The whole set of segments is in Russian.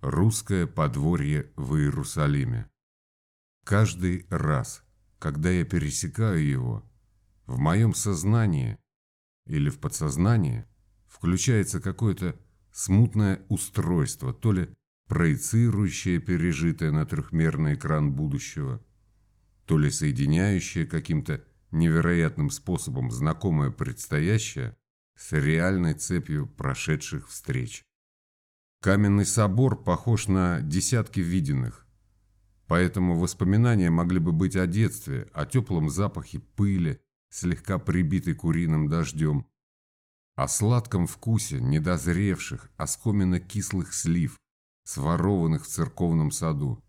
Русское подворье в Иерусалиме. Каждый раз, когда я пересекаю его, в моем сознании или в подсознании включается какое-то смутное устройство, то ли проецирующее пережитое на трехмерный экран будущего, то ли соединяющее каким-то невероятным способом знакомое предстоящее с реальной цепью прошедших встреч. Каменный собор похож на десятки виденных, поэтому воспоминания могли бы быть о детстве, о теплом запахе пыли, слегка прибитой куриным дождем, о сладком вкусе недозревших, оскоменно-кислых слив, сворованных в церковном саду.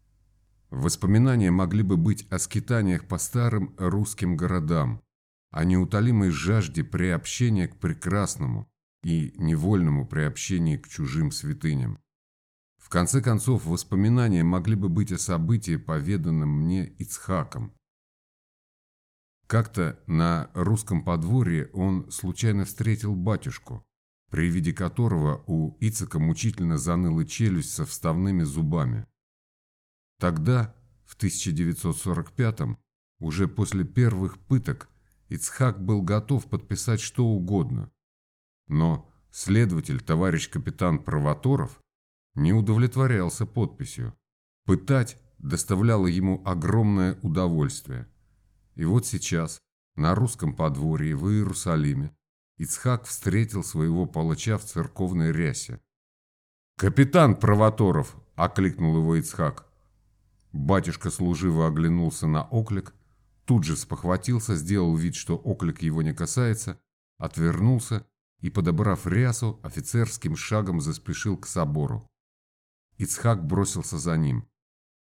Воспоминания могли бы быть о скитаниях по старым русским городам, о неутолимой жажде приобщения к прекрасному и невольному приобщении к чужим святыням. В конце концов, воспоминания могли бы быть о событии, поведанном мне Ицхаком, как-то на русском подворье он случайно встретил батюшку, при виде которого у Ицека мучительно заныла челюсть со вставными зубами. Тогда, в 1945-м, уже после первых пыток, Ицхак был готов подписать что угодно. Но следователь, товарищ капитан Провоторов, не удовлетворялся подписью. Пытать доставляло ему огромное удовольствие – и вот сейчас, на русском подворье в Иерусалиме, Ицхак встретил своего палача в церковной рясе. «Капитан Провоторов!» – окликнул его Ицхак. Батюшка служиво оглянулся на оклик, тут же спохватился, сделал вид, что оклик его не касается, отвернулся и, подобрав рясу, офицерским шагом заспешил к собору. Ицхак бросился за ним.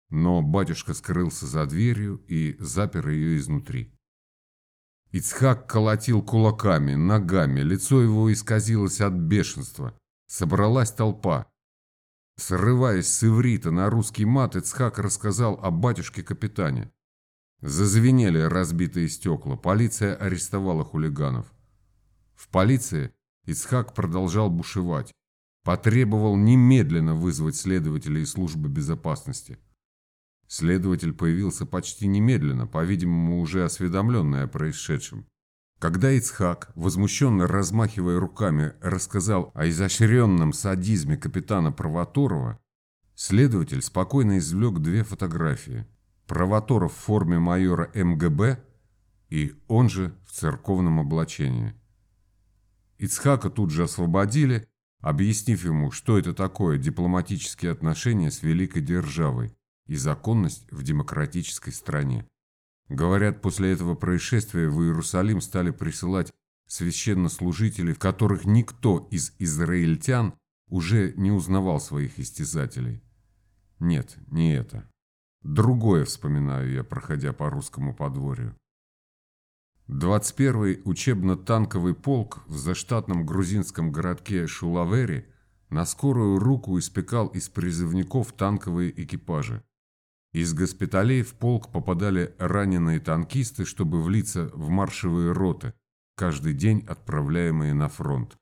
Но батюшка скрылся за дверью и запер ее изнутри. Ицхак колотил кулаками, ногами, лицо его исказилось от бешенства. Собралась толпа. Срываясь с иврита на русский мат, Ицхак рассказал о батюшке-капитане. Зазвенели разбитые стекла, полиция арестовала хулиганов. В полиции Ицхак продолжал бушевать. Потребовал немедленно вызвать следователей из службы безопасности. Следователь появился почти немедленно, по-видимому, уже осведомленный о происшедшем. Когда Ицхак, возмущенно размахивая руками, рассказал о изощренном садизме капитана Провоторова, следователь спокойно извлек две фотографии. Провоторов в форме майора МГБ и он же в церковном облачении. Ицхака тут же освободили, объяснив ему, что это такое дипломатические отношения с великой державой и законность в демократической стране. Говорят, после этого происшествия в Иерусалим стали присылать священнослужителей, в которых никто из израильтян уже не узнавал своих истязателей. Нет, не это. Другое вспоминаю я, проходя по русскому подворью. 21-й учебно-танковый полк в заштатном грузинском городке Шулавери на скорую руку испекал из призывников танковые экипажи. Из госпиталей в полк попадали раненые танкисты, чтобы влиться в маршевые роты, каждый день отправляемые на фронт.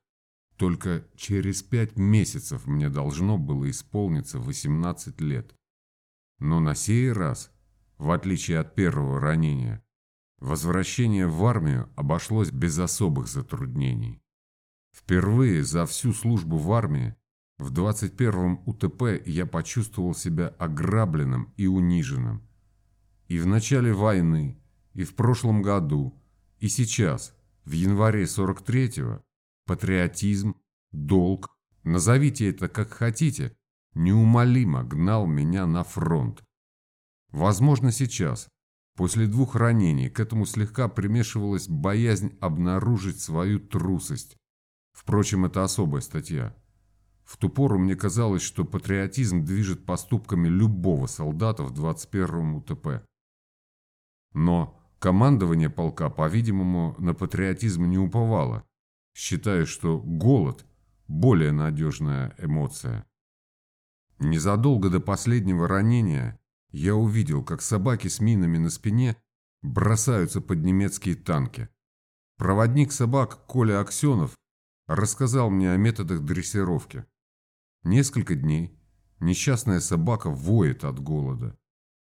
Только через пять месяцев мне должно было исполниться 18 лет. Но на сей раз, в отличие от первого ранения, возвращение в армию обошлось без особых затруднений. Впервые за всю службу в армии в 21-м УТП я почувствовал себя ограбленным и униженным. И в начале войны, и в прошлом году, и сейчас, в январе 43-го, патриотизм, долг, назовите это как хотите, неумолимо гнал меня на фронт. Возможно, сейчас, после двух ранений, к этому слегка примешивалась боязнь обнаружить свою трусость. Впрочем, это особая статья. В ту пору мне казалось, что патриотизм движет поступками любого солдата в 21-м УТП. Но командование полка, по-видимому, на патриотизм не уповало, считая, что голод – более надежная эмоция. Незадолго до последнего ранения я увидел, как собаки с минами на спине бросаются под немецкие танки. Проводник собак Коля Аксенов рассказал мне о методах дрессировки. Несколько дней Несчастная собака воет от голода.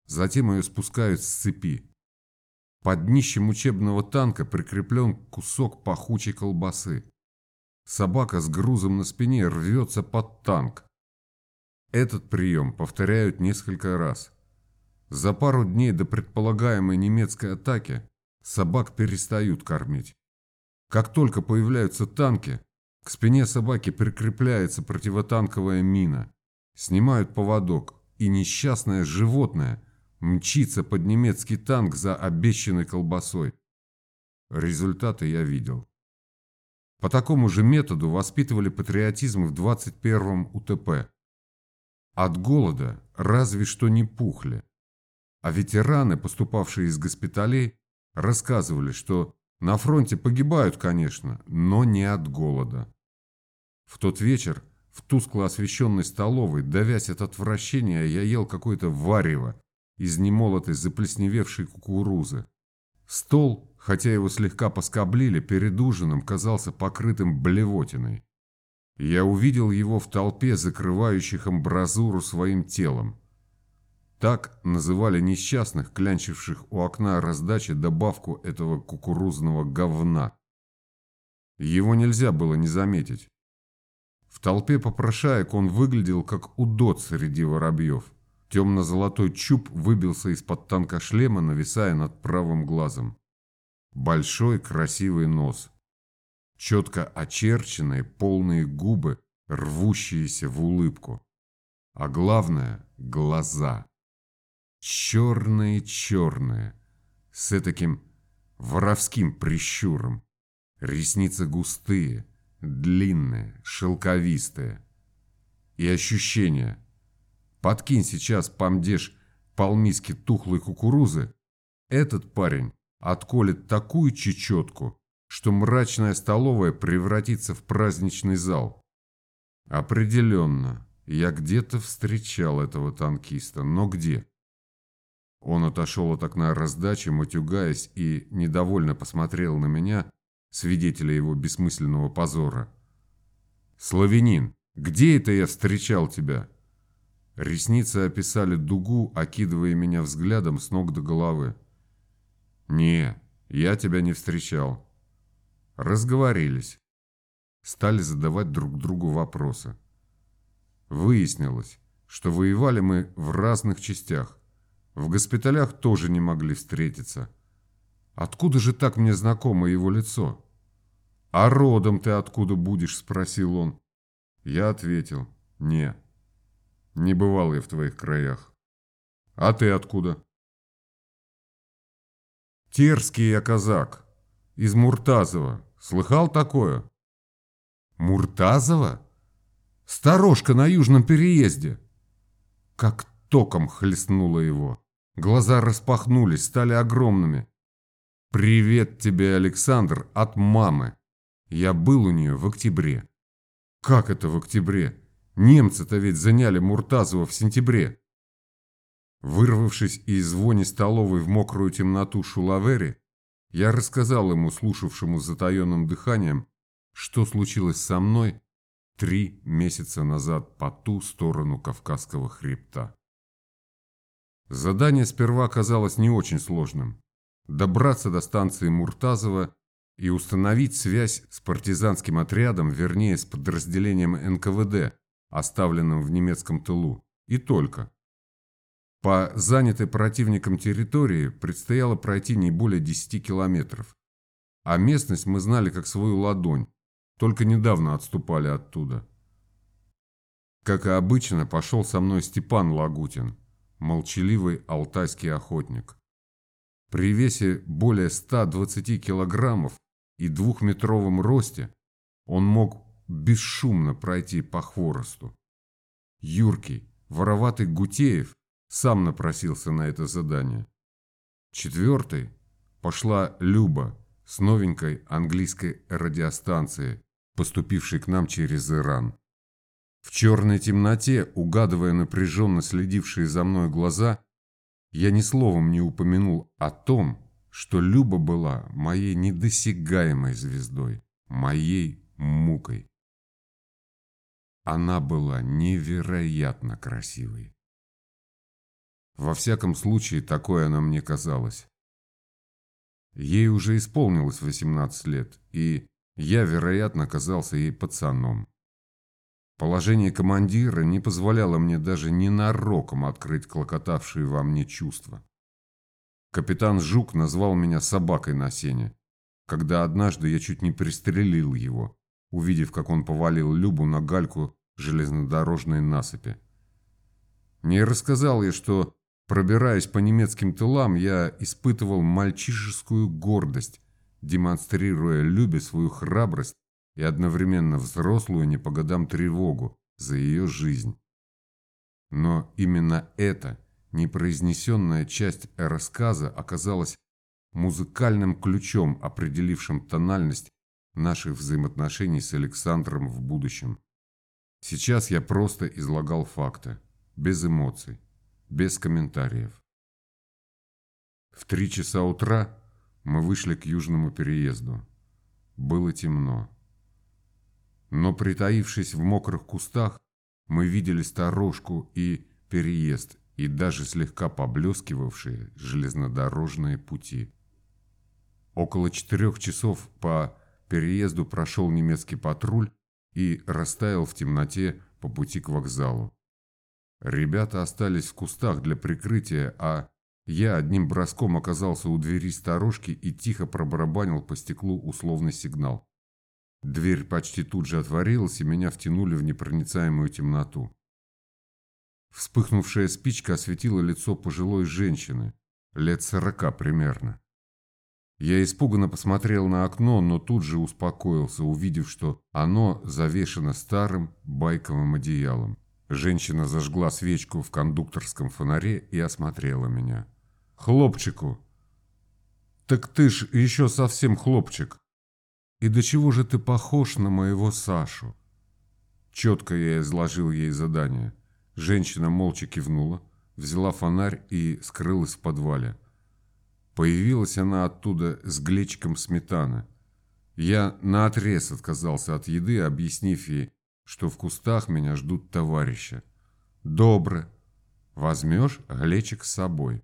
Затем ее спускают с цепи. Под днищем учебного танка прикреплен кусок пахучей колбасы. Собака с грузом на спине рвется под танк. Этот прием повторяют несколько раз. За пару дней до предполагаемой немецкой атаки собак перестают кормить. Как только появляются танки, к спине собаки прикрепляется противотанковая мина. Снимают поводок, и несчастное животное мчится под немецкий танк за обещанной колбасой. Результаты я видел. По такому же методу воспитывали патриотизм в 21-м УТП. От голода разве что не пухли. А ветераны, поступавшие из госпиталей, рассказывали, что на фронте погибают, конечно, но не от голода. В тот вечер в тускло освещенной столовой, давясь от отвращения, я ел какое-то варево из немолотой заплесневевшей кукурузы. Стол, хотя его слегка поскоблили, перед ужином казался покрытым блевотиной. Я увидел его в толпе, закрывающих амбразуру своим телом. Так называли несчастных, клянчивших у окна раздачи добавку этого кукурузного говна. Его нельзя было не заметить. В толпе попрошаек он выглядел как удот среди воробьев. Темно-золотой чуб выбился из-под танка шлема, нависая над правым глазом. Большой красивый нос. Четко очерченные полные губы, рвущиеся в улыбку. А главное – глаза черные-черные, с таким воровским прищуром. Ресницы густые, длинные, шелковистые. И ощущение. Подкинь сейчас, помдешь, полмиски тухлой кукурузы, этот парень отколет такую чечетку, что мрачная столовая превратится в праздничный зал. Определенно, я где-то встречал этого танкиста, но где? Он отошел от окна раздачи, матюгаясь, и недовольно посмотрел на меня, свидетеля его бессмысленного позора. «Славянин, где это я встречал тебя?» Ресницы описали дугу, окидывая меня взглядом с ног до головы. «Не, я тебя не встречал». Разговорились. Стали задавать друг другу вопросы. Выяснилось, что воевали мы в разных частях. В госпиталях тоже не могли встретиться. Откуда же так мне знакомо его лицо? «А родом ты откуда будешь?» – спросил он. Я ответил, «Не, не бывал я в твоих краях». «А ты откуда?» «Терский я казак, из Муртазова. Слыхал такое?» «Муртазова? Сторожка на южном переезде!» Как током хлестнуло его. Глаза распахнулись, стали огромными. «Привет тебе, Александр, от мамы. Я был у нее в октябре». «Как это в октябре? Немцы-то ведь заняли Муртазова в сентябре». Вырвавшись из звони столовой в мокрую темноту Шулавери, я рассказал ему, слушавшему с затаенным дыханием, что случилось со мной три месяца назад по ту сторону Кавказского хребта. Задание сперва казалось не очень сложным. Добраться до станции Муртазова и установить связь с партизанским отрядом, вернее, с подразделением НКВД, оставленным в немецком тылу. И только. По занятой противником территории предстояло пройти не более 10 километров. А местность мы знали как свою ладонь, только недавно отступали оттуда. Как и обычно, пошел со мной Степан Лагутин молчаливый алтайский охотник. При весе более 120 килограммов и двухметровом росте он мог бесшумно пройти по хворосту. Юркий, вороватый Гутеев сам напросился на это задание. Четвертой пошла Люба с новенькой английской радиостанции, поступившей к нам через Иран. В черной темноте, угадывая напряженно следившие за мной глаза, я ни словом не упомянул о том, что Люба была моей недосягаемой звездой, моей мукой. она была невероятно красивой. Во всяком случае, такое она мне казалась. Ей уже исполнилось 18 лет, и я, вероятно, казался ей пацаном. Положение командира не позволяло мне даже ненароком открыть клокотавшие во мне чувства. Капитан Жук назвал меня собакой на сене, когда однажды я чуть не пристрелил его, увидев, как он повалил Любу на гальку железнодорожной насыпи. Не рассказал я, что Пробираясь по немецким тылам, я испытывал мальчишескую гордость, демонстрируя Любе свою храбрость и одновременно взрослую не по годам тревогу за ее жизнь. Но именно эта непроизнесенная часть рассказа оказалась музыкальным ключом, определившим тональность наших взаимоотношений с Александром в будущем. Сейчас я просто излагал факты, без эмоций без комментариев. В три часа утра мы вышли к южному переезду. Было темно. Но притаившись в мокрых кустах, мы видели сторожку и переезд, и даже слегка поблескивавшие железнодорожные пути. Около четырех часов по переезду прошел немецкий патруль и растаял в темноте по пути к вокзалу. Ребята остались в кустах для прикрытия, а я одним броском оказался у двери сторожки и тихо пробарабанил по стеклу условный сигнал. Дверь почти тут же отворилась, и меня втянули в непроницаемую темноту. Вспыхнувшая спичка осветила лицо пожилой женщины, лет сорока примерно. Я испуганно посмотрел на окно, но тут же успокоился, увидев, что оно завешено старым байковым одеялом. Женщина зажгла свечку в кондукторском фонаре и осмотрела меня. «Хлопчику!» «Так ты ж еще совсем хлопчик!» «И до чего же ты похож на моего Сашу?» Четко я изложил ей задание. Женщина молча кивнула, взяла фонарь и скрылась в подвале. Появилась она оттуда с глечиком сметаны. Я наотрез отказался от еды, объяснив ей, что в кустах меня ждут товарищи. Добро. Возьмешь глечик с собой.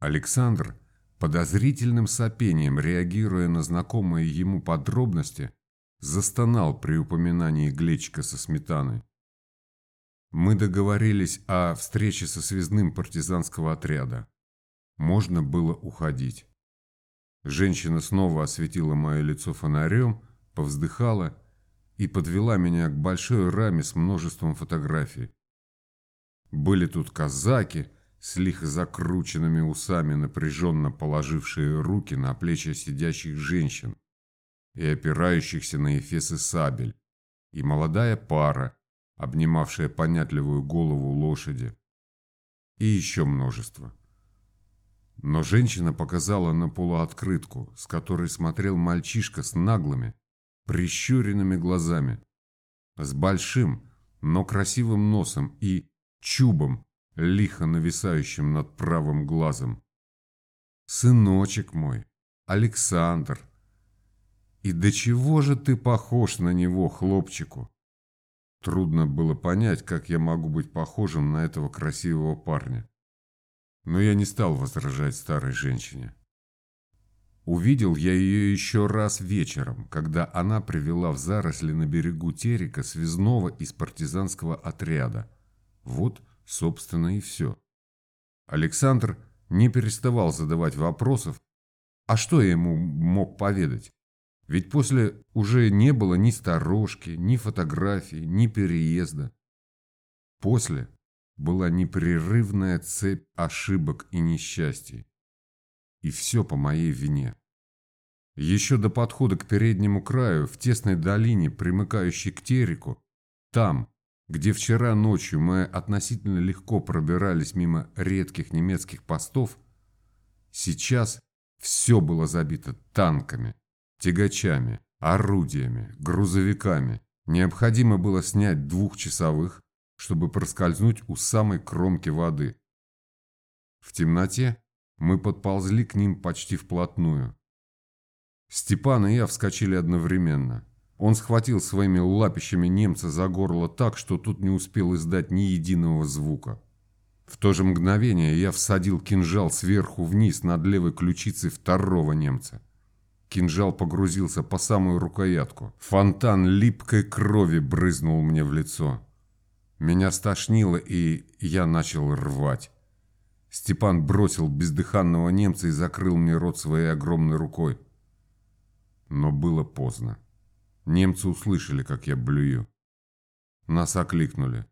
Александр, подозрительным сопением реагируя на знакомые ему подробности, застонал при упоминании глечика со сметаной. Мы договорились о встрече со связным партизанского отряда. Можно было уходить. Женщина снова осветила мое лицо фонарем, повздыхала и подвела меня к большой раме с множеством фотографий. Были тут казаки с лихо закрученными усами, напряженно положившие руки на плечи сидящих женщин и опирающихся на эфесы сабель, и молодая пара, обнимавшая понятливую голову лошади, и еще множество. Но женщина показала на полуоткрытку, с которой смотрел мальчишка с наглыми, прищуренными глазами, с большим, но красивым носом и чубом, лихо нависающим над правым глазом. «Сыночек мой, Александр, и до чего же ты похож на него, хлопчику?» Трудно было понять, как я могу быть похожим на этого красивого парня. Но я не стал возражать старой женщине. Увидел я ее еще раз вечером, когда она привела в заросли на берегу Терека связного из партизанского отряда. Вот, собственно, и все. Александр не переставал задавать вопросов, а что я ему мог поведать? Ведь после уже не было ни сторожки, ни фотографий, ни переезда. После была непрерывная цепь ошибок и несчастий. И все по моей вине. Еще до подхода к переднему краю, в тесной долине, примыкающей к Тереку, там, где вчера ночью мы относительно легко пробирались мимо редких немецких постов, сейчас все было забито танками, тягачами, орудиями, грузовиками. Необходимо было снять двухчасовых, чтобы проскользнуть у самой кромки воды. В темноте мы подползли к ним почти вплотную. Степан и я вскочили одновременно. Он схватил своими лапищами немца за горло так, что тут не успел издать ни единого звука. В то же мгновение я всадил кинжал сверху вниз над левой ключицей второго немца. Кинжал погрузился по самую рукоятку. Фонтан липкой крови брызнул мне в лицо. Меня стошнило, и я начал рвать. Степан бросил бездыханного немца и закрыл мне рот своей огромной рукой. Но было поздно. Немцы услышали, как я блюю. Нас окликнули.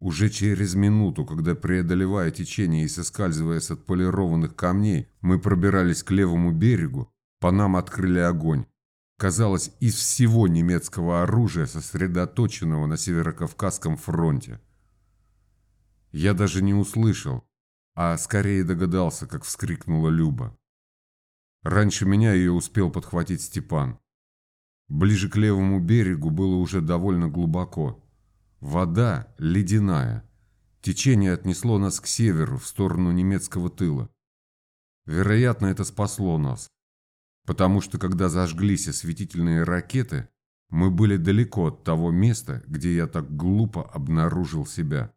Уже через минуту, когда, преодолевая течение и соскальзывая с отполированных камней, мы пробирались к левому берегу, по нам открыли огонь. Казалось, из всего немецкого оружия, сосредоточенного на Северокавказском фронте. Я даже не услышал, а скорее догадался, как вскрикнула Люба. Раньше меня ее успел подхватить Степан. Ближе к левому берегу было уже довольно глубоко. Вода ледяная. Течение отнесло нас к северу, в сторону немецкого тыла. Вероятно, это спасло нас. Потому что, когда зажглись осветительные ракеты, мы были далеко от того места, где я так глупо обнаружил себя.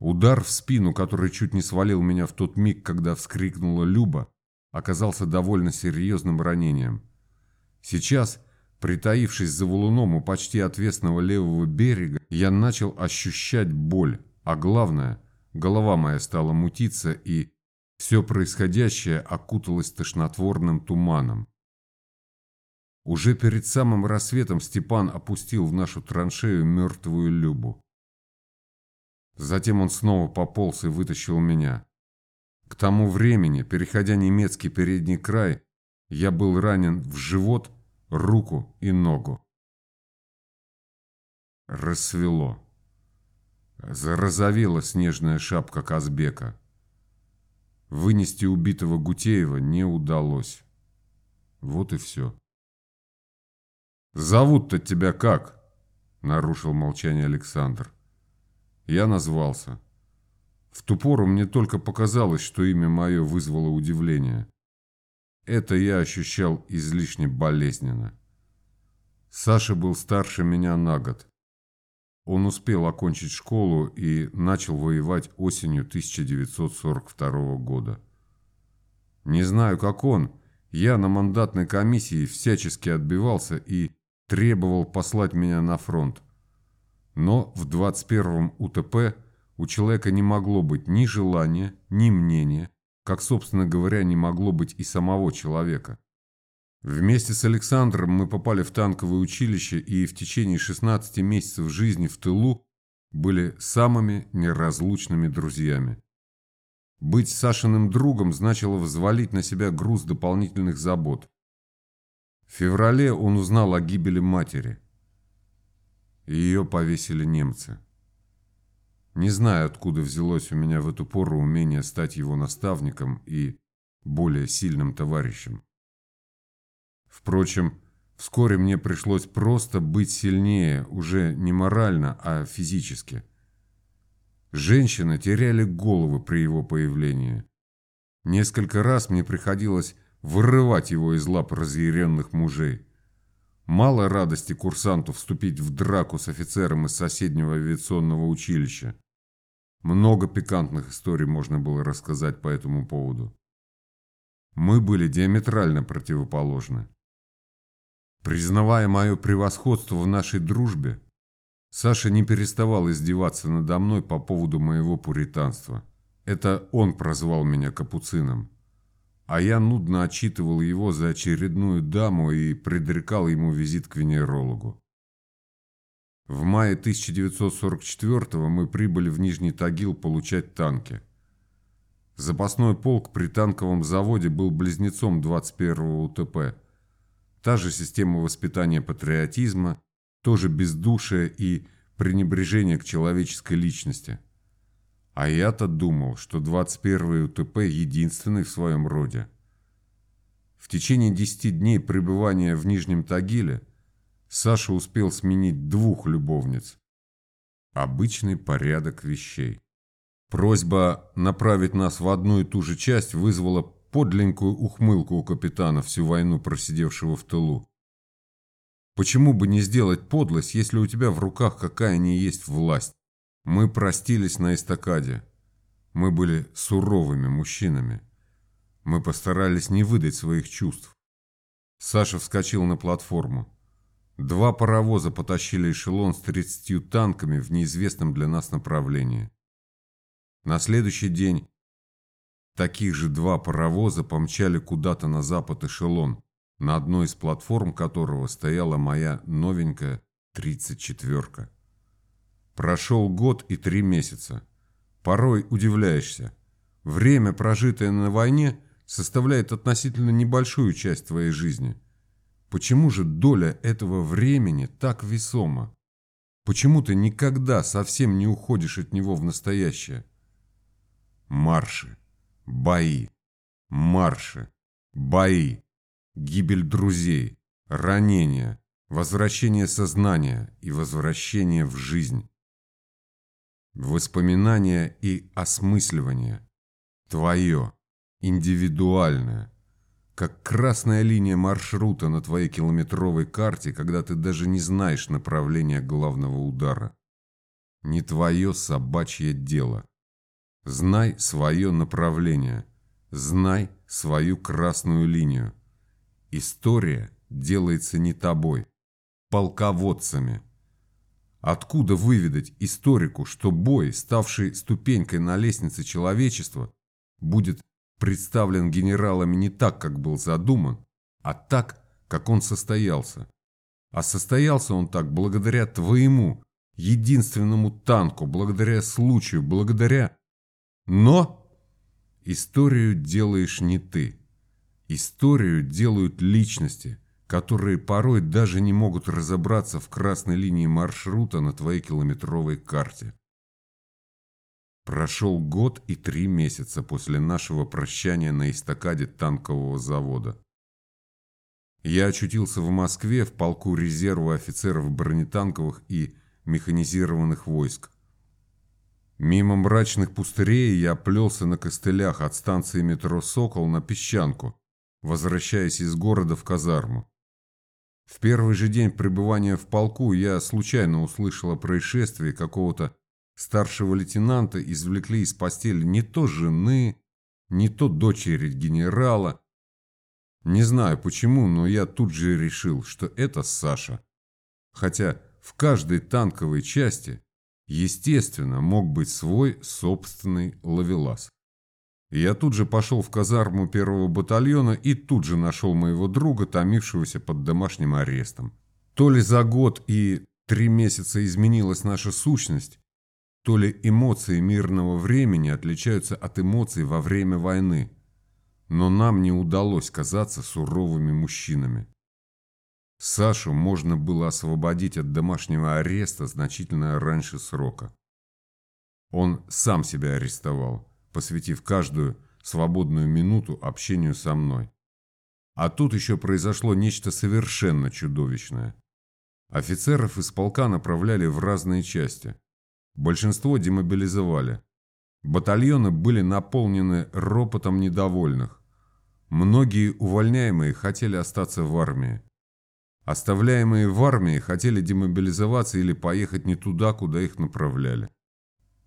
Удар в спину, который чуть не свалил меня в тот миг, когда вскрикнула Люба, оказался довольно серьезным ранением. Сейчас, притаившись за валуном у почти отвесного левого берега, я начал ощущать боль, а главное, голова моя стала мутиться и все происходящее окуталось тошнотворным туманом. Уже перед самым рассветом Степан опустил в нашу траншею мертвую Любу. Затем он снова пополз и вытащил меня. К тому времени, переходя немецкий передний край, я был ранен в живот, руку и ногу. Рассвело. Зарозовела снежная шапка Казбека. Вынести убитого Гутеева не удалось. Вот и все. «Зовут-то тебя как?» – нарушил молчание Александр. Я назвался. В ту пору мне только показалось, что имя мое вызвало удивление. Это я ощущал излишне болезненно. Саша был старше меня на год. Он успел окончить школу и начал воевать осенью 1942 года. Не знаю, как он, я на мандатной комиссии всячески отбивался и требовал послать меня на фронт. Но в 21-м УТП у человека не могло быть ни желания, ни мнения, как, собственно говоря, не могло быть и самого человека. Вместе с Александром мы попали в танковое училище и в течение 16 месяцев жизни в тылу были самыми неразлучными друзьями. Быть Сашиным другом значило взвалить на себя груз дополнительных забот. В феврале он узнал о гибели матери. Ее повесили немцы. Не знаю, откуда взялось у меня в эту пору умение стать его наставником и более сильным товарищем. Впрочем, вскоре мне пришлось просто быть сильнее, уже не морально, а физически. Женщины теряли головы при его появлении. Несколько раз мне приходилось вырывать его из лап разъяренных мужей. Мало радости курсанту вступить в драку с офицером из соседнего авиационного училища. Много пикантных историй можно было рассказать по этому поводу. Мы были диаметрально противоположны. Признавая мое превосходство в нашей дружбе, Саша не переставал издеваться надо мной по поводу моего пуританства. Это он прозвал меня капуцином. А я нудно отчитывал его за очередную даму и предрекал ему визит к венерологу. В мае 1944 мы прибыли в Нижний Тагил получать танки. Запасной полк при танковом заводе был близнецом 21-го УТП. Та же система воспитания патриотизма, тоже бездушие и пренебрежение к человеческой личности. А я-то думал, что 21-й УТП единственный в своем роде. В течение 10 дней пребывания в Нижнем Тагиле – Саша успел сменить двух любовниц. Обычный порядок вещей. Просьба направить нас в одну и ту же часть вызвала подленькую ухмылку у капитана, всю войну просидевшего в тылу. Почему бы не сделать подлость, если у тебя в руках какая ни есть власть? Мы простились на эстакаде. Мы были суровыми мужчинами. Мы постарались не выдать своих чувств. Саша вскочил на платформу. Два паровоза потащили эшелон с 30 танками в неизвестном для нас направлении. На следующий день таких же два паровоза помчали куда-то на запад эшелон, на одной из платформ которого стояла моя новенькая 34-ка. Прошел год и три месяца. Порой удивляешься. Время, прожитое на войне, составляет относительно небольшую часть твоей жизни – Почему же доля этого времени так весома? Почему ты никогда совсем не уходишь от него в настоящее? Марши, бои, марши, бои, гибель друзей, ранения, возвращение сознания и возвращение в жизнь. Воспоминания и осмысливание. Твое, индивидуальное, как красная линия маршрута на твоей километровой карте, когда ты даже не знаешь направления главного удара. Не твое собачье дело. Знай свое направление. Знай свою красную линию. История делается не тобой, полководцами. Откуда выведать историку, что бой, ставший ступенькой на лестнице человечества, будет представлен генералами не так, как был задуман, а так, как он состоялся. А состоялся он так благодаря твоему, единственному танку, благодаря случаю, благодаря... Но историю делаешь не ты. Историю делают личности, которые порой даже не могут разобраться в красной линии маршрута на твоей километровой карте. Прошел год и три месяца после нашего прощания на эстакаде танкового завода. Я очутился в Москве в полку резерва офицеров бронетанковых и механизированных войск. Мимо мрачных пустырей я плелся на костылях от станции метро «Сокол» на Песчанку, возвращаясь из города в казарму. В первый же день пребывания в полку я случайно услышал о происшествии какого-то Старшего лейтенанта извлекли из постели не то жены, не то дочери генерала. Не знаю почему, но я тут же решил, что это Саша. Хотя в каждой танковой части, естественно, мог быть свой собственный ловелас. Я тут же пошел в казарму первого батальона и тут же нашел моего друга, томившегося под домашним арестом. То ли за год и три месяца изменилась наша сущность, то ли эмоции мирного времени отличаются от эмоций во время войны, но нам не удалось казаться суровыми мужчинами. Сашу можно было освободить от домашнего ареста значительно раньше срока. Он сам себя арестовал, посвятив каждую свободную минуту общению со мной. А тут еще произошло нечто совершенно чудовищное. Офицеров из полка направляли в разные части – Большинство демобилизовали. Батальоны были наполнены ропотом недовольных. Многие увольняемые хотели остаться в армии. Оставляемые в армии хотели демобилизоваться или поехать не туда, куда их направляли.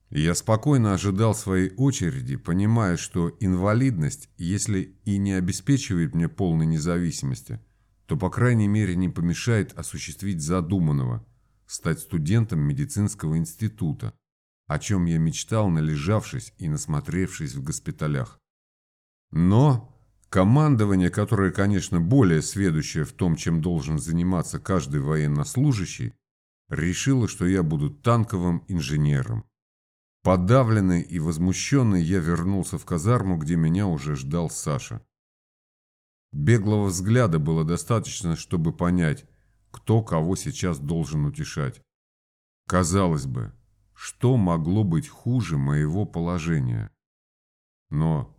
Я спокойно ожидал своей очереди, понимая, что инвалидность, если и не обеспечивает мне полной независимости, то по крайней мере не помешает осуществить задуманного – стать студентом медицинского института, о чем я мечтал, належавшись и насмотревшись в госпиталях. Но командование, которое, конечно, более сведущее в том, чем должен заниматься каждый военнослужащий, решило, что я буду танковым инженером. Подавленный и возмущенный я вернулся в казарму, где меня уже ждал Саша. Беглого взгляда было достаточно, чтобы понять, кто кого сейчас должен утешать. Казалось бы, что могло быть хуже моего положения? Но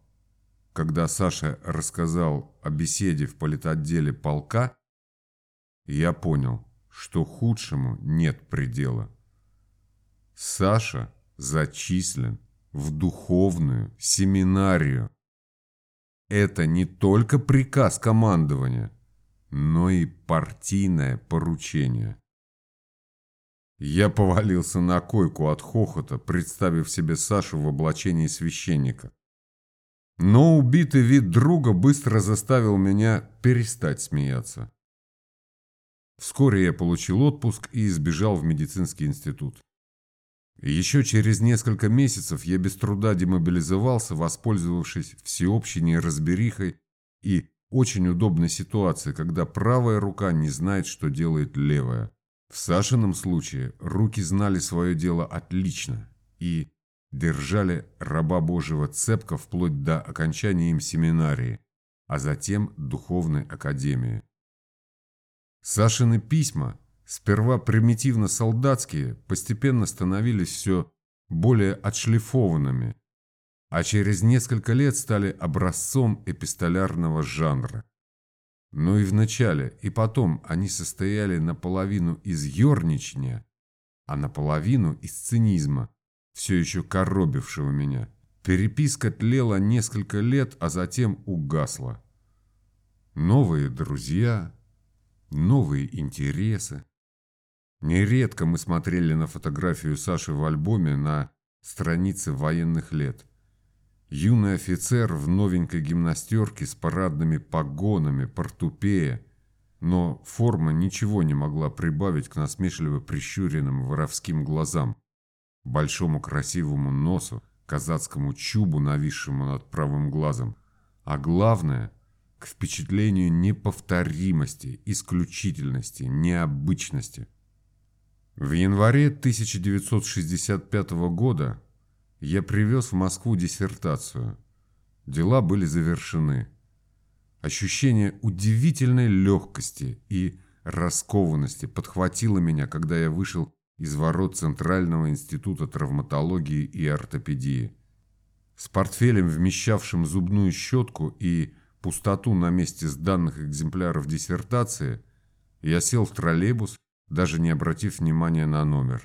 когда Саша рассказал о беседе в политотделе полка, я понял, что худшему нет предела. Саша зачислен в духовную семинарию. Это не только приказ командования – но и партийное поручение. Я повалился на койку от хохота, представив себе Сашу в облачении священника. Но убитый вид друга быстро заставил меня перестать смеяться. Вскоре я получил отпуск и избежал в медицинский институт. Еще через несколько месяцев я без труда демобилизовался, воспользовавшись всеобщей неразберихой и очень удобной ситуацией, когда правая рука не знает, что делает левая. В Сашином случае руки знали свое дело отлично и держали раба Божьего цепко вплоть до окончания им семинарии, а затем духовной академии. Сашины письма, сперва примитивно-солдатские, постепенно становились все более отшлифованными, а через несколько лет стали образцом эпистолярного жанра. Но и в начале, и потом они состояли наполовину из ерничания, а наполовину из цинизма, все еще коробившего меня. Переписка тлела несколько лет, а затем угасла. Новые друзья, новые интересы. Нередко мы смотрели на фотографию Саши в альбоме на странице военных лет. Юный офицер в новенькой гимнастерке с парадными погонами, портупея, но форма ничего не могла прибавить к насмешливо прищуренным воровским глазам, большому красивому носу, казацкому чубу, нависшему над правым глазом, а главное – к впечатлению неповторимости, исключительности, необычности. В январе 1965 года я привез в Москву диссертацию. Дела были завершены. Ощущение удивительной легкости и раскованности подхватило меня, когда я вышел из ворот Центрального института травматологии и ортопедии. С портфелем, вмещавшим зубную щетку и пустоту на месте сданных экземпляров диссертации, я сел в троллейбус, даже не обратив внимания на номер.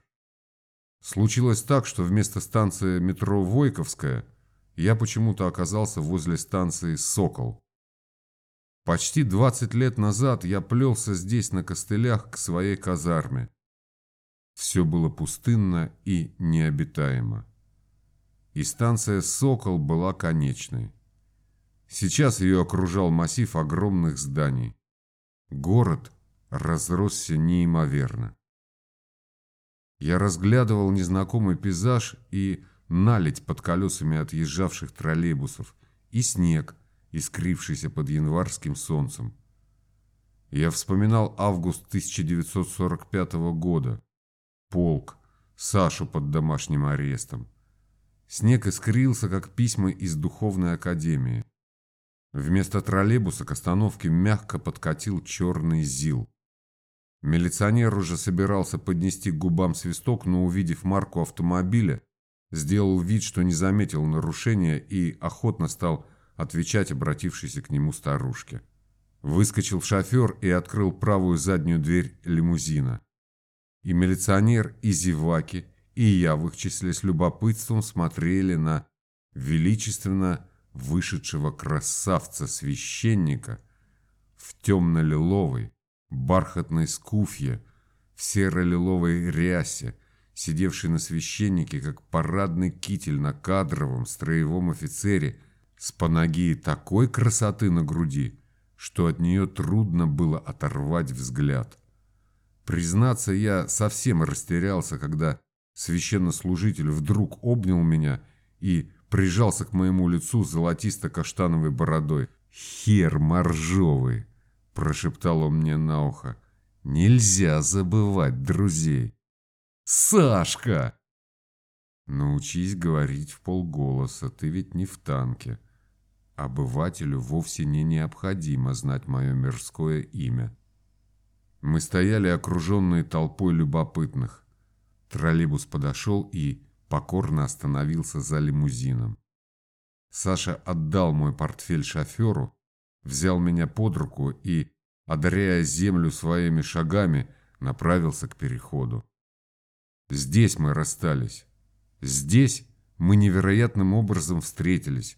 Случилось так, что вместо станции метро Войковская я почему-то оказался возле станции Сокол. Почти 20 лет назад я плелся здесь на костылях к своей казарме. Все было пустынно и необитаемо. И станция Сокол была конечной. Сейчас ее окружал массив огромных зданий. Город разросся неимоверно. Я разглядывал незнакомый пейзаж и наледь под колесами отъезжавших троллейбусов, и снег, искрившийся под январским солнцем. Я вспоминал август 1945 года, полк, Сашу под домашним арестом. Снег искрился, как письма из духовной академии. Вместо троллейбуса к остановке мягко подкатил черный ЗИЛ. Милиционер уже собирался поднести к губам свисток, но, увидев марку автомобиля, сделал вид, что не заметил нарушения и охотно стал отвечать обратившейся к нему старушке. Выскочил шофер и открыл правую заднюю дверь лимузина. И милиционер, и зеваки, и я в их числе с любопытством смотрели на величественно вышедшего красавца-священника в темно-лиловой, бархатной скуфье, в серо-лиловой рясе, сидевший на священнике, как парадный китель на кадровом строевом офицере, с панагией такой красоты на груди, что от нее трудно было оторвать взгляд. Признаться, я совсем растерялся, когда священнослужитель вдруг обнял меня и прижался к моему лицу золотисто-каштановой бородой. «Хер моржовый!» – прошептал он мне на ухо. «Нельзя забывать друзей!» «Сашка!» «Научись говорить в полголоса, ты ведь не в танке. Обывателю вовсе не необходимо знать мое мирское имя». Мы стояли окруженные толпой любопытных. Троллейбус подошел и покорно остановился за лимузином. Саша отдал мой портфель шоферу, взял меня под руку и, одаряя землю своими шагами, направился к переходу. Здесь мы расстались. Здесь мы невероятным образом встретились.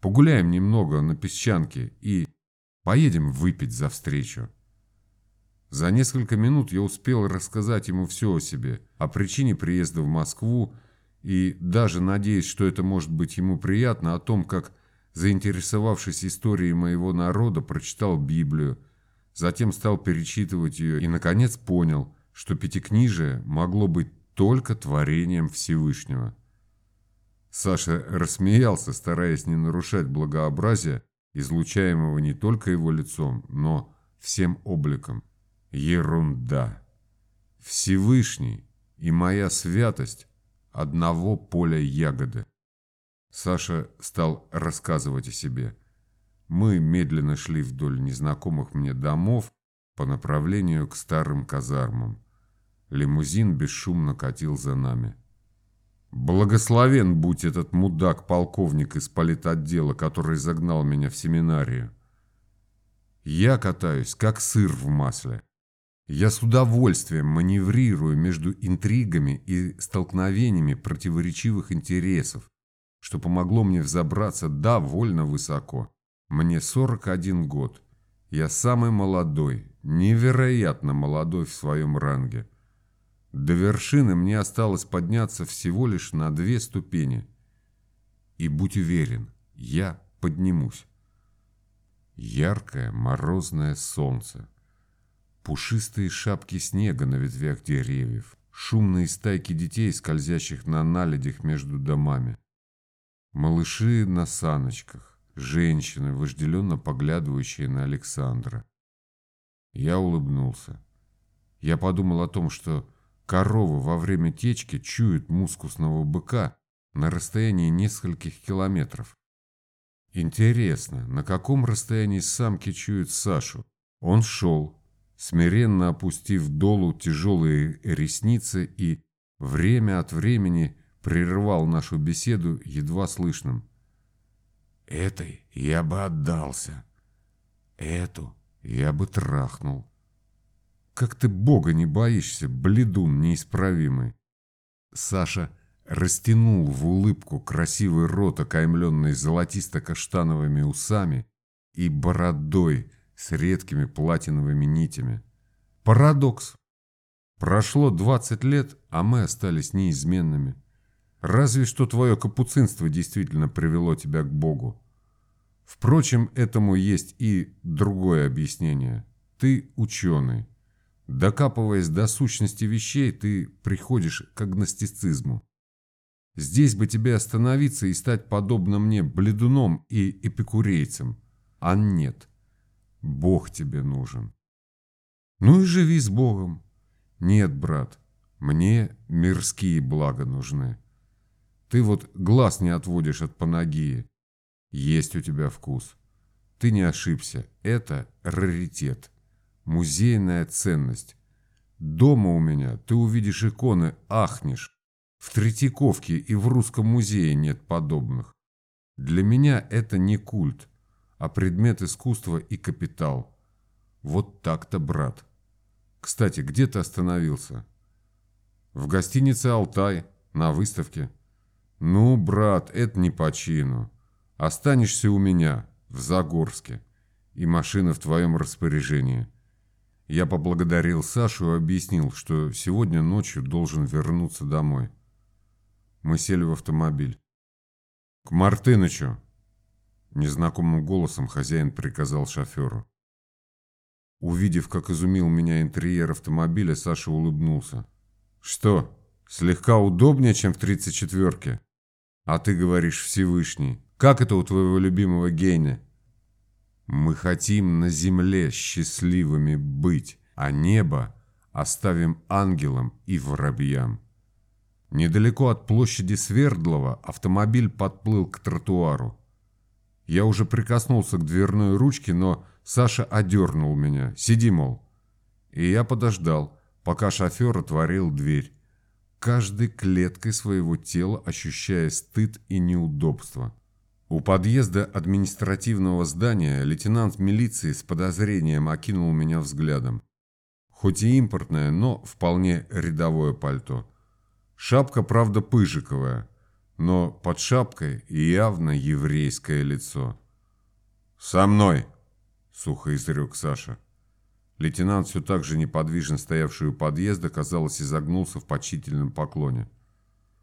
Погуляем немного на песчанке и поедем выпить за встречу. За несколько минут я успел рассказать ему все о себе, о причине приезда в Москву и даже надеясь, что это может быть ему приятно, о том, как, заинтересовавшись историей моего народа, прочитал Библию, затем стал перечитывать ее и, наконец, понял, что Пятикнижие могло быть только творением Всевышнего. Саша рассмеялся, стараясь не нарушать благообразие, излучаемого не только его лицом, но всем обликом. Ерунда. Всевышний и моя святость одного поля ягоды. Саша стал рассказывать о себе. Мы медленно шли вдоль незнакомых мне домов по направлению к старым казармам. Лимузин бесшумно катил за нами. Благословен будь этот мудак-полковник из политотдела, который загнал меня в семинарию. Я катаюсь, как сыр в масле. Я с удовольствием маневрирую между интригами и столкновениями противоречивых интересов, что помогло мне взобраться довольно высоко. Мне 41 год. Я самый молодой, невероятно молодой в своем ранге. До вершины мне осталось подняться всего лишь на две ступени. И будь уверен, я поднимусь. Яркое морозное солнце. Пушистые шапки снега на ветвях деревьев. Шумные стайки детей, скользящих на наледях между домами. Малыши на саночках. Женщины, вожделенно поглядывающие на Александра. Я улыбнулся. Я подумал о том, что коровы во время течки чуют мускусного быка на расстоянии нескольких километров. Интересно, на каком расстоянии самки чуют Сашу? Он шел, смиренно опустив долу тяжелые ресницы и время от времени прерывал нашу беседу едва слышным. «Этой я бы отдался. Эту я бы трахнул. Как ты Бога не боишься, бледун неисправимый!» Саша растянул в улыбку красивый рот, окаймленный золотисто-каштановыми усами и бородой с редкими платиновыми нитями. Парадокс. Прошло 20 лет, а мы остались неизменными. Разве что твое капуцинство действительно привело тебя к Богу. Впрочем, этому есть и другое объяснение. Ты ученый. Докапываясь до сущности вещей, ты приходишь к агностицизму. Здесь бы тебе остановиться и стать подобным мне бледуном и эпикурейцем. А нет. Бог тебе нужен. Ну и живи с Богом. Нет, брат, мне мирские блага нужны. Ты вот глаз не отводишь от Панагии. Есть у тебя вкус. Ты не ошибся. Это раритет. Музейная ценность. Дома у меня ты увидишь иконы, ахнешь. В Третьяковке и в Русском музее нет подобных. Для меня это не культ, а предмет искусства и капитал. Вот так-то, брат. Кстати, где ты остановился? В гостинице «Алтай», на выставке. Ну, брат, это не по чину. Останешься у меня, в Загорске, и машина в твоем распоряжении. Я поблагодарил Сашу и объяснил, что сегодня ночью должен вернуться домой. Мы сели в автомобиль. «К Мартынычу!» Незнакомым голосом хозяин приказал шоферу. Увидев, как изумил меня интерьер автомобиля, Саша улыбнулся. «Что, слегка удобнее, чем в 34-ке? А ты говоришь Всевышний. Как это у твоего любимого Гейна?» «Мы хотим на земле счастливыми быть, а небо оставим ангелам и воробьям». Недалеко от площади Свердлова автомобиль подплыл к тротуару. Я уже прикоснулся к дверной ручке, но Саша одернул меня. «Сиди, мол». И я подождал, пока шофер отворил дверь, каждой клеткой своего тела ощущая стыд и неудобство. У подъезда административного здания лейтенант милиции с подозрением окинул меня взглядом. Хоть и импортное, но вполне рядовое пальто – Шапка, правда, пыжиковая, но под шапкой явно еврейское лицо. «Со мной!» – сухо изрек Саша. Лейтенант, все так же неподвижно стоявший у подъезда, казалось, изогнулся в почтительном поклоне.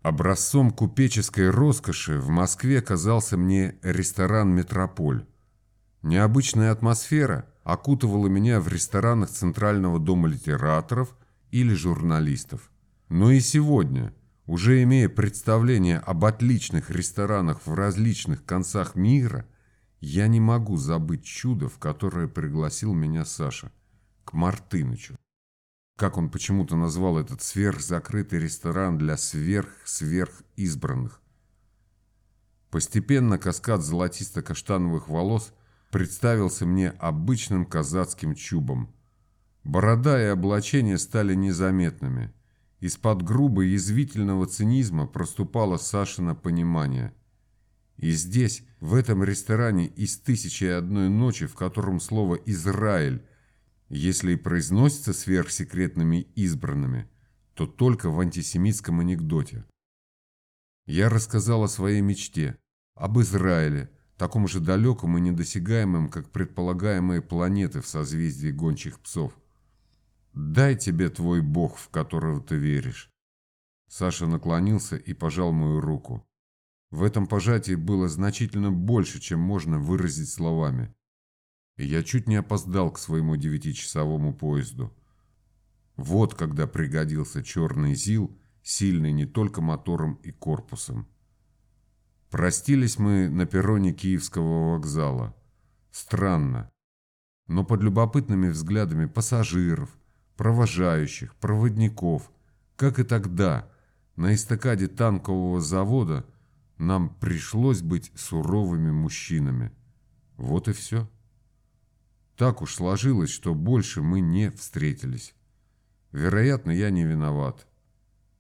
Образцом купеческой роскоши в Москве казался мне ресторан «Метрополь». Необычная атмосфера окутывала меня в ресторанах Центрального дома литераторов или журналистов. Но и сегодня, уже имея представление об отличных ресторанах в различных концах мира, я не могу забыть чудо, в которое пригласил меня Саша, к Мартынычу. Как он почему-то назвал этот сверхзакрытый ресторан для сверх-сверхизбранных. Постепенно каскад золотисто-каштановых волос представился мне обычным казацким чубом. Борода и облачение стали незаметными. Из-под грубо язвительного цинизма проступало Сашино понимание – и здесь, в этом ресторане из «Тысячи и одной ночи», в котором слово «Израиль», если и произносится сверхсекретными избранными, то только в антисемитском анекдоте. Я рассказал о своей мечте, об Израиле, таком же далеком и недосягаемом, как предполагаемые планеты в созвездии гончих псов. «Дай тебе твой Бог, в которого ты веришь». Саша наклонился и пожал мою руку. В этом пожатии было значительно больше, чем можно выразить словами. Я чуть не опоздал к своему девятичасовому поезду. Вот когда пригодился черный ЗИЛ, сильный не только мотором и корпусом. Простились мы на перроне Киевского вокзала. Странно. Но под любопытными взглядами пассажиров, провожающих, проводников, как и тогда, на эстакаде танкового завода – нам пришлось быть суровыми мужчинами. Вот и все. Так уж сложилось, что больше мы не встретились. Вероятно, я не виноват.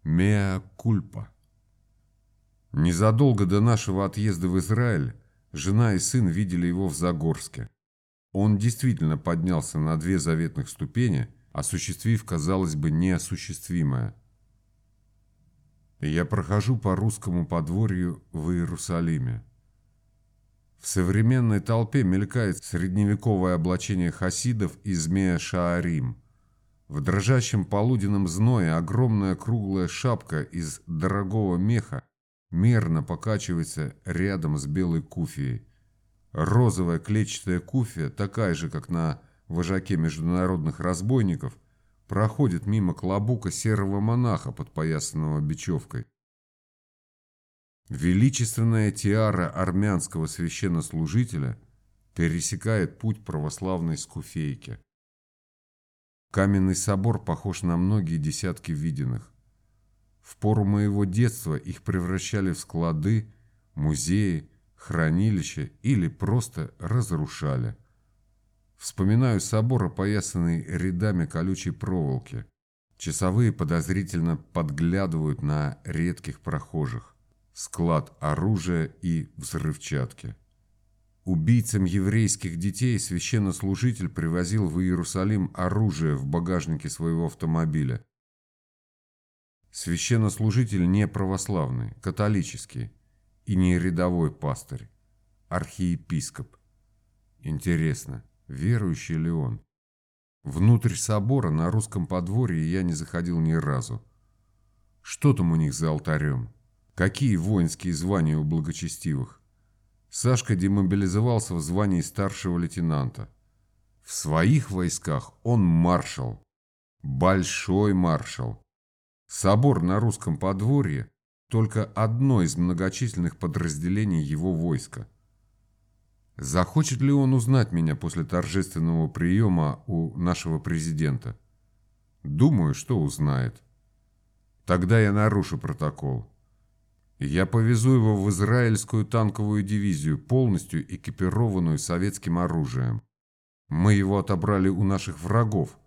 Меа кульпа. Незадолго до нашего отъезда в Израиль жена и сын видели его в Загорске. Он действительно поднялся на две заветных ступени, осуществив, казалось бы, неосуществимое – я прохожу по русскому подворью в Иерусалиме. В современной толпе мелькает средневековое облачение хасидов и змея Шаарим. В дрожащем полуденном зное огромная круглая шапка из дорогого меха мерно покачивается рядом с белой куфией. Розовая клетчатая куфия, такая же, как на вожаке международных разбойников – проходит мимо клобука серого монаха, подпоясанного бечевкой. Величественная тиара армянского священнослужителя пересекает путь православной скуфейки. Каменный собор похож на многие десятки виденных. В пору моего детства их превращали в склады, музеи, хранилища или просто разрушали. Вспоминаю собор, опоясанный рядами колючей проволоки. Часовые подозрительно подглядывают на редких прохожих. Склад оружия и взрывчатки. Убийцам еврейских детей священнослужитель привозил в Иерусалим оружие в багажнике своего автомобиля. Священнослужитель не православный, католический и не рядовой пастырь, архиепископ. Интересно, Верующий ли он? Внутрь собора на русском подворье я не заходил ни разу. Что там у них за алтарем? Какие воинские звания у благочестивых? Сашка демобилизовался в звании старшего лейтенанта. В своих войсках он маршал. Большой маршал. Собор на русском подворье – только одно из многочисленных подразделений его войска – Захочет ли он узнать меня после торжественного приема у нашего президента? Думаю, что узнает. Тогда я нарушу протокол. Я повезу его в израильскую танковую дивизию, полностью экипированную советским оружием. Мы его отобрали у наших врагов,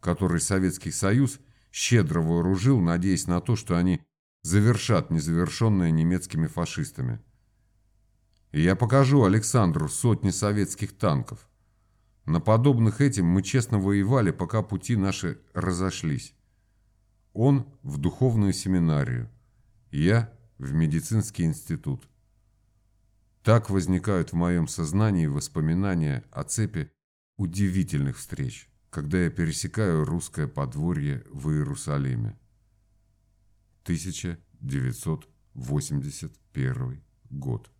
которые Советский Союз щедро вооружил, надеясь на то, что они завершат незавершенное немецкими фашистами. И я покажу Александру сотни советских танков. На подобных этим мы честно воевали, пока пути наши разошлись. Он в духовную семинарию, я в медицинский институт. Так возникают в моем сознании воспоминания о цепи удивительных встреч, когда я пересекаю русское подворье в Иерусалиме. 1981 год.